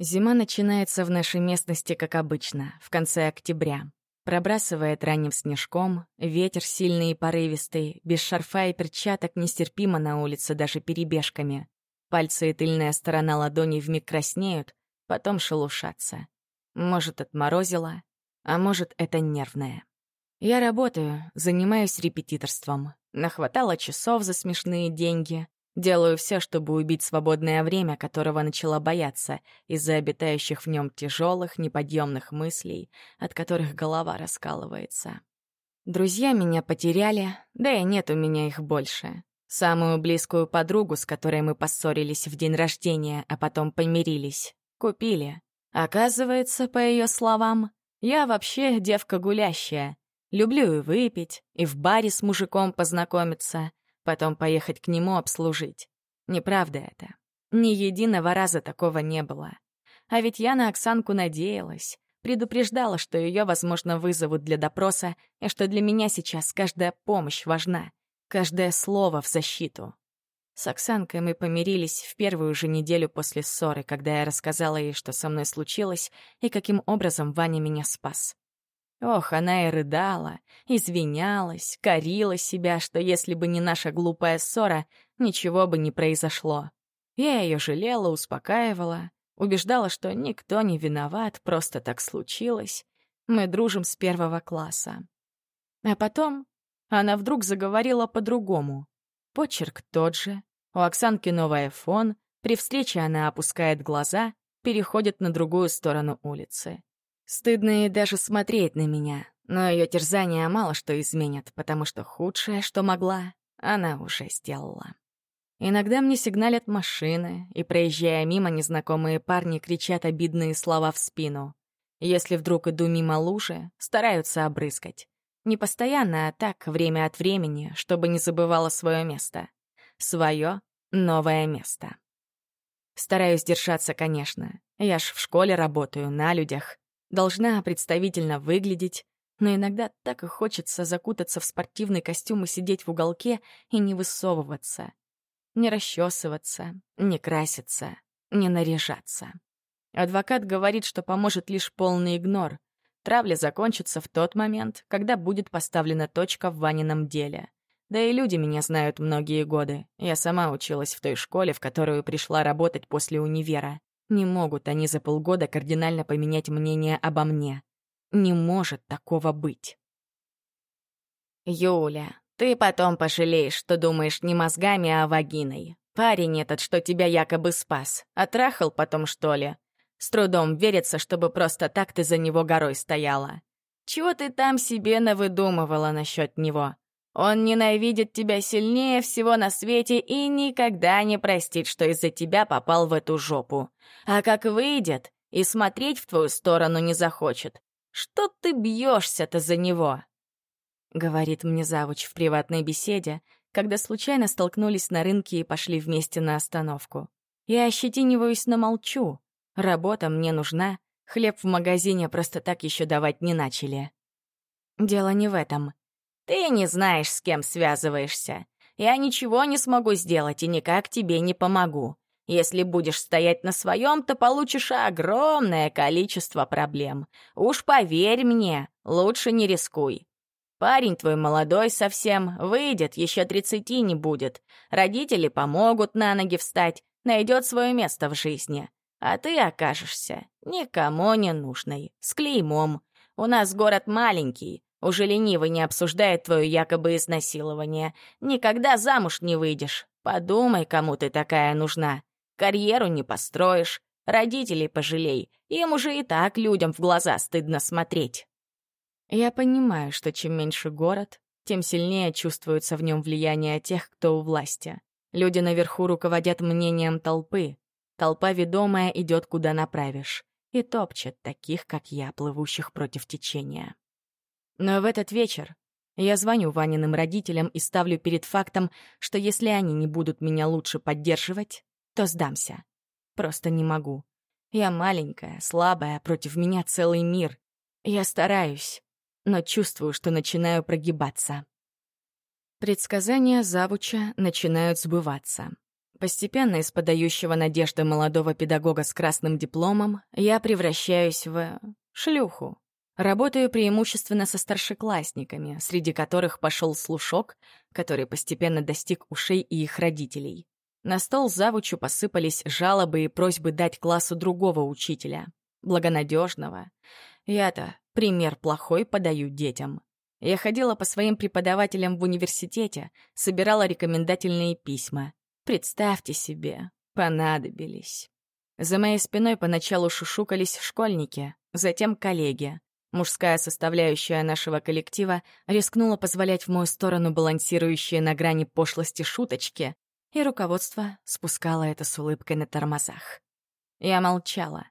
Зима начинается в нашей местности, как обычно, в конце октября. Пробрасывает ранним снежком, ветер сильный и порывистый, без шарфа и перчаток нестерпимо на улице даже перебежками. Пальцы и тыльная сторона ладони вмиг краснеют, потом шелушатся. Может, отморозило, а может, это нервное. Я работаю, занимаюсь репетиторством. Нахватала часов за смешные деньги, Делаю все, чтобы убить свободное время, которого начала бояться из-за обитающих в нем тяжелых, неподъемных мыслей, от которых голова раскалывается. Друзья меня потеряли, да и нет у меня их больше. Самую близкую подругу, с которой мы поссорились в день рождения, а потом помирились, купили. Оказывается, по ее словам, я вообще девка гулящая. Люблю и выпить, и в баре с мужиком познакомиться, потом поехать к нему обслужить. Неправда это. Ни единого раза такого не было. А ведь я на Оксанку надеялась, предупреждала, что ее, возможно, вызовут для допроса, и что для меня сейчас каждая помощь важна, каждое слово в защиту. С Оксанкой мы помирились в первую же неделю после ссоры, когда я рассказала ей, что со мной случилось и каким образом Ваня меня спас. Ох, она и рыдала, извинялась, корила себя, что если бы не наша глупая ссора, ничего бы не произошло. Я ее жалела, успокаивала, убеждала, что никто не виноват, просто так случилось. Мы дружим с первого класса. А потом она вдруг заговорила по-другому. Почерк тот же, у Оксанки новый айфон, при встрече она опускает глаза, переходит на другую сторону улицы. Стыдно и даже смотреть на меня, но ее терзания мало что изменят, потому что худшее, что могла, она уже сделала. Иногда мне сигналят машины, и, проезжая мимо, незнакомые парни кричат обидные слова в спину. Если вдруг иду мимо лужи, стараются обрызгать. Не постоянно, а так, время от времени, чтобы не забывала свое место. Свое новое место. Стараюсь держаться, конечно. Я ж в школе работаю, на людях. Должна представительно выглядеть, но иногда так и хочется закутаться в спортивный костюм и сидеть в уголке и не высовываться. Не расчесываться, не краситься, не наряжаться. Адвокат говорит, что поможет лишь полный игнор. Травля закончится в тот момент, когда будет поставлена точка в Ванином деле. Да и люди меня знают многие годы. Я сама училась в той школе, в которую пришла работать после универа. Не могут они за полгода кардинально поменять мнение обо мне. Не может такого быть. Юля, ты потом пожалеешь, что думаешь не мозгами, а вагиной. Парень этот, что тебя якобы спас, отрахал потом, что ли? С трудом верится, чтобы просто так ты за него горой стояла. Чего ты там себе навыдумывала насчет него? Он ненавидит тебя сильнее всего на свете и никогда не простит, что из-за тебя попал в эту жопу. А как выйдет, и смотреть в твою сторону не захочет. Что ты бьешься-то за него?» Говорит мне завуч в приватной беседе, когда случайно столкнулись на рынке и пошли вместе на остановку. Я ощетиниваюсь, но молчу. Работа мне нужна, хлеб в магазине просто так еще давать не начали. Дело не в этом. Ты не знаешь, с кем связываешься. Я ничего не смогу сделать и никак тебе не помогу. Если будешь стоять на своем, то получишь огромное количество проблем. Уж поверь мне, лучше не рискуй. Парень твой молодой совсем, выйдет, еще тридцати не будет. Родители помогут на ноги встать, найдет свое место в жизни. А ты окажешься никому не нужной, с клеймом. У нас город маленький, уже ленивый не обсуждает твое якобы изнасилование. Никогда замуж не выйдешь. Подумай, кому ты такая нужна. Карьеру не построишь, родителей пожалей. Им уже и так людям в глаза стыдно смотреть. Я понимаю, что чем меньше город, тем сильнее чувствуется в нем влияние тех, кто у власти. Люди наверху руководят мнением толпы. Толпа ведомая идет куда направишь и топчет таких, как я, плывущих против течения. Но в этот вечер я звоню Ваниным родителям и ставлю перед фактом, что если они не будут меня лучше поддерживать, то сдамся. Просто не могу. Я маленькая, слабая, против меня целый мир. Я стараюсь, но чувствую, что начинаю прогибаться. Предсказания завуча начинают сбываться. Постепенно из подающего надежды молодого педагога с красным дипломом я превращаюсь в... шлюху. Работаю преимущественно со старшеклассниками, среди которых пошел слушок, который постепенно достиг ушей и их родителей. На стол завучу посыпались жалобы и просьбы дать классу другого учителя, благонадежного. Я-то пример плохой подаю детям. Я ходила по своим преподавателям в университете, собирала рекомендательные письма. Представьте себе, понадобились. За моей спиной поначалу шушукались школьники, затем коллеги. Мужская составляющая нашего коллектива рискнула позволять в мою сторону балансирующие на грани пошлости шуточки, и руководство спускало это с улыбкой на тормозах. Я молчала,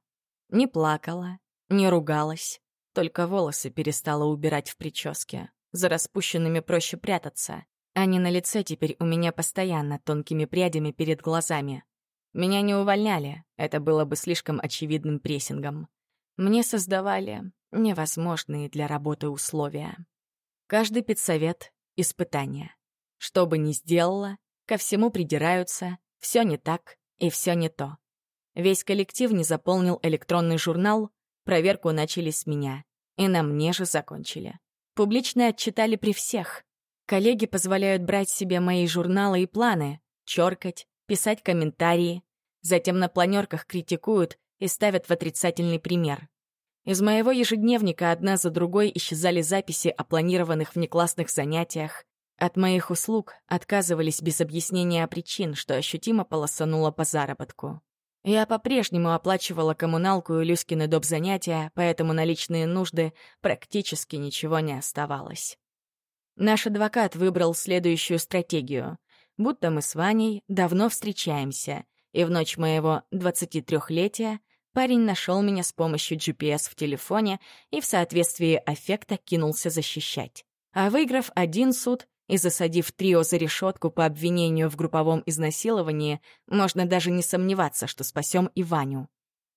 не плакала, не ругалась, только волосы перестала убирать в прическе. За распущенными проще прятаться. Они на лице теперь у меня постоянно тонкими прядями перед глазами. Меня не увольняли, это было бы слишком очевидным прессингом. Мне создавали невозможные для работы условия. Каждый педсовет — испытание. Что бы ни сделала, ко всему придираются, все не так и все не то. Весь коллектив не заполнил электронный журнал, проверку начали с меня. И на мне же закончили. Публично отчитали при всех. Коллеги позволяют брать себе мои журналы и планы, чёркать, писать комментарии. Затем на планерках критикуют и ставят в отрицательный пример. Из моего ежедневника одна за другой исчезали записи о планированных внеклассных занятиях. От моих услуг отказывались без объяснения причин, что ощутимо полосануло по заработку. Я по-прежнему оплачивала коммуналку и Люськины доп. занятия, поэтому на личные нужды практически ничего не оставалось. Наш адвокат выбрал следующую стратегию. Будто мы с Ваней давно встречаемся, и в ночь моего 23-летия парень нашел меня с помощью GPS в телефоне и в соответствии аффекта кинулся защищать. А выиграв один суд, и засадив трио за решетку по обвинению в групповом изнасиловании, можно даже не сомневаться, что спасем и Ваню.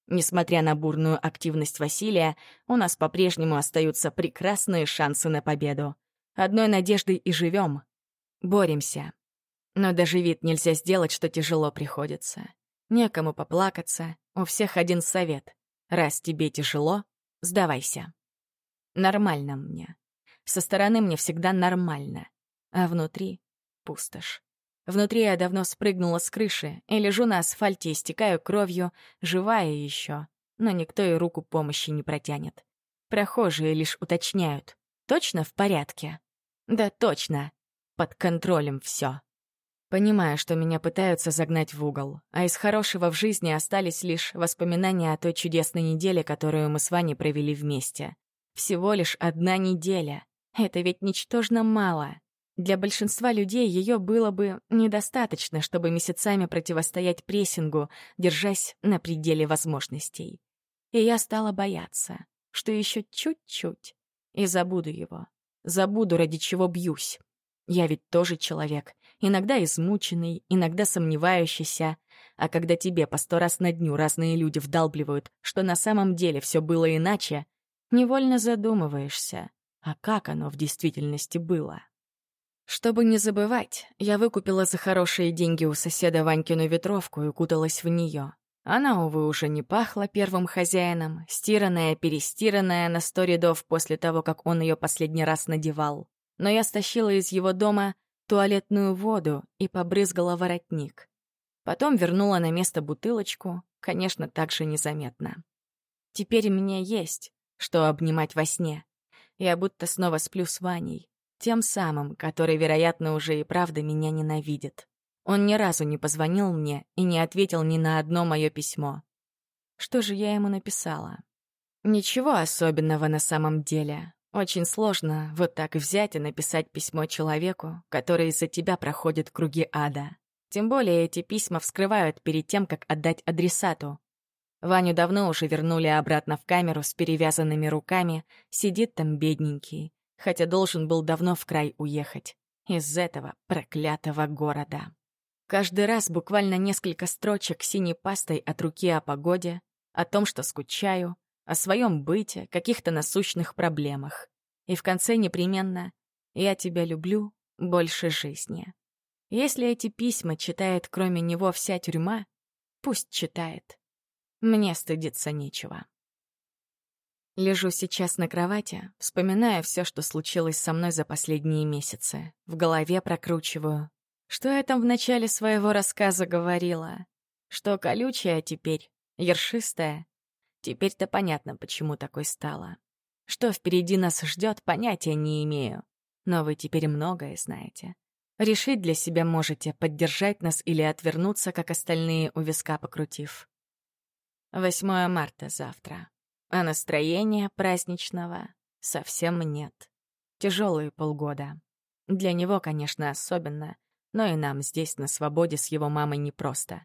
Несмотря на бурную активность Василия, у нас по-прежнему остаются прекрасные шансы на победу. Одной надеждой и живем. Боремся. Но даже вид нельзя сделать, что тяжело приходится. Некому поплакаться, у всех один совет. Раз тебе тяжело, сдавайся. Нормально мне. Со стороны мне всегда нормально а внутри — пустошь. Внутри я давно спрыгнула с крыши и лежу на асфальте, истекаю кровью, живая еще, но никто и руку помощи не протянет. Прохожие лишь уточняют. Точно в порядке? Да точно. Под контролем все. Понимаю, что меня пытаются загнать в угол, а из хорошего в жизни остались лишь воспоминания о той чудесной неделе, которую мы с Ваней провели вместе. Всего лишь одна неделя. Это ведь ничтожно мало. Для большинства людей ее было бы недостаточно, чтобы месяцами противостоять прессингу, держась на пределе возможностей. И я стала бояться, что еще чуть-чуть, и забуду его. Забуду, ради чего бьюсь. Я ведь тоже человек, иногда измученный, иногда сомневающийся. А когда тебе по сто раз на дню разные люди вдалбливают, что на самом деле все было иначе, невольно задумываешься, а как оно в действительности было. Чтобы не забывать, я выкупила за хорошие деньги у соседа Ванькину ветровку и укуталась в нее. Она, увы, уже не пахла первым хозяином, стиранная, перестиранная на сто рядов после того, как он ее последний раз надевал. Но я стащила из его дома туалетную воду и побрызгала воротник. Потом вернула на место бутылочку, конечно, так же незаметно. Теперь мне есть, что обнимать во сне. Я будто снова сплю с Ваней. Тем самым, который, вероятно, уже и правда меня ненавидит. Он ни разу не позвонил мне и не ответил ни на одно мое письмо. Что же я ему написала? Ничего особенного на самом деле. Очень сложно вот так взять и написать письмо человеку, который из-за тебя проходит круги ада. Тем более эти письма вскрывают перед тем, как отдать адресату. Ваню давно уже вернули обратно в камеру с перевязанными руками, сидит там бедненький хотя должен был давно в край уехать. Из этого проклятого города. Каждый раз буквально несколько строчек синей пастой от руки о погоде, о том, что скучаю, о своем быте, каких-то насущных проблемах. И в конце непременно «Я тебя люблю больше жизни». Если эти письма читает кроме него вся тюрьма, пусть читает. Мне стыдиться нечего. Лежу сейчас на кровати, вспоминая все, что случилось со мной за последние месяцы. В голове прокручиваю. Что я там в начале своего рассказа говорила? Что колючая теперь, ершистая. Теперь-то понятно, почему такой стала. Что впереди нас ждет, понятия не имею. Но вы теперь многое знаете. Решить для себя можете, поддержать нас или отвернуться, как остальные у виска покрутив. 8 марта завтра. А настроения праздничного совсем нет. Тяжелые полгода. Для него, конечно, особенно, но и нам здесь на свободе с его мамой непросто.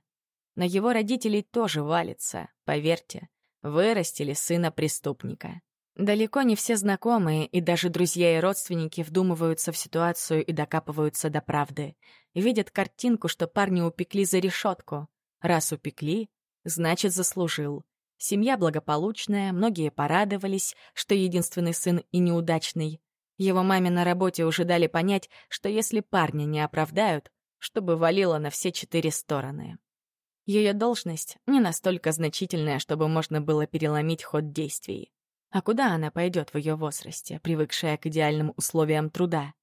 На его родителей тоже валится, поверьте. Вырастили сына преступника. Далеко не все знакомые и даже друзья и родственники вдумываются в ситуацию и докапываются до правды. Видят картинку, что парни упекли за решетку. Раз упекли, значит, заслужил. Семья благополучная, многие порадовались, что единственный сын и неудачный. Его маме на работе уже дали понять, что если парня не оправдают, чтобы валило на все четыре стороны. Ее должность не настолько значительная, чтобы можно было переломить ход действий. А куда она пойдет в ее возрасте, привыкшая к идеальным условиям труда?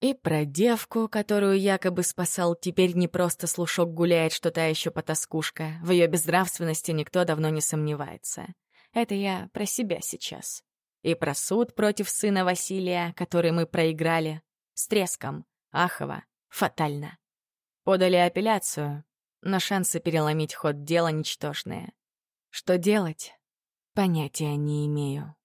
И про девку, которую якобы спасал, теперь не просто слушок гуляет, что та еще потаскушка. В ее безнравственности никто давно не сомневается. Это я про себя сейчас. И про суд против сына Василия, который мы проиграли. С треском. Ахово. Фатально. Подали апелляцию, но шансы переломить ход дела ничтожные. Что делать? Понятия не имею.